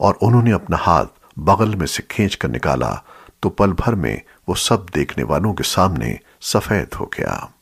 और उन्होंने अपना हाथ बगल में से खींच कर निकाला तो पल भर में वो सब देखने वालों के सामने सफ़ेद हो गया।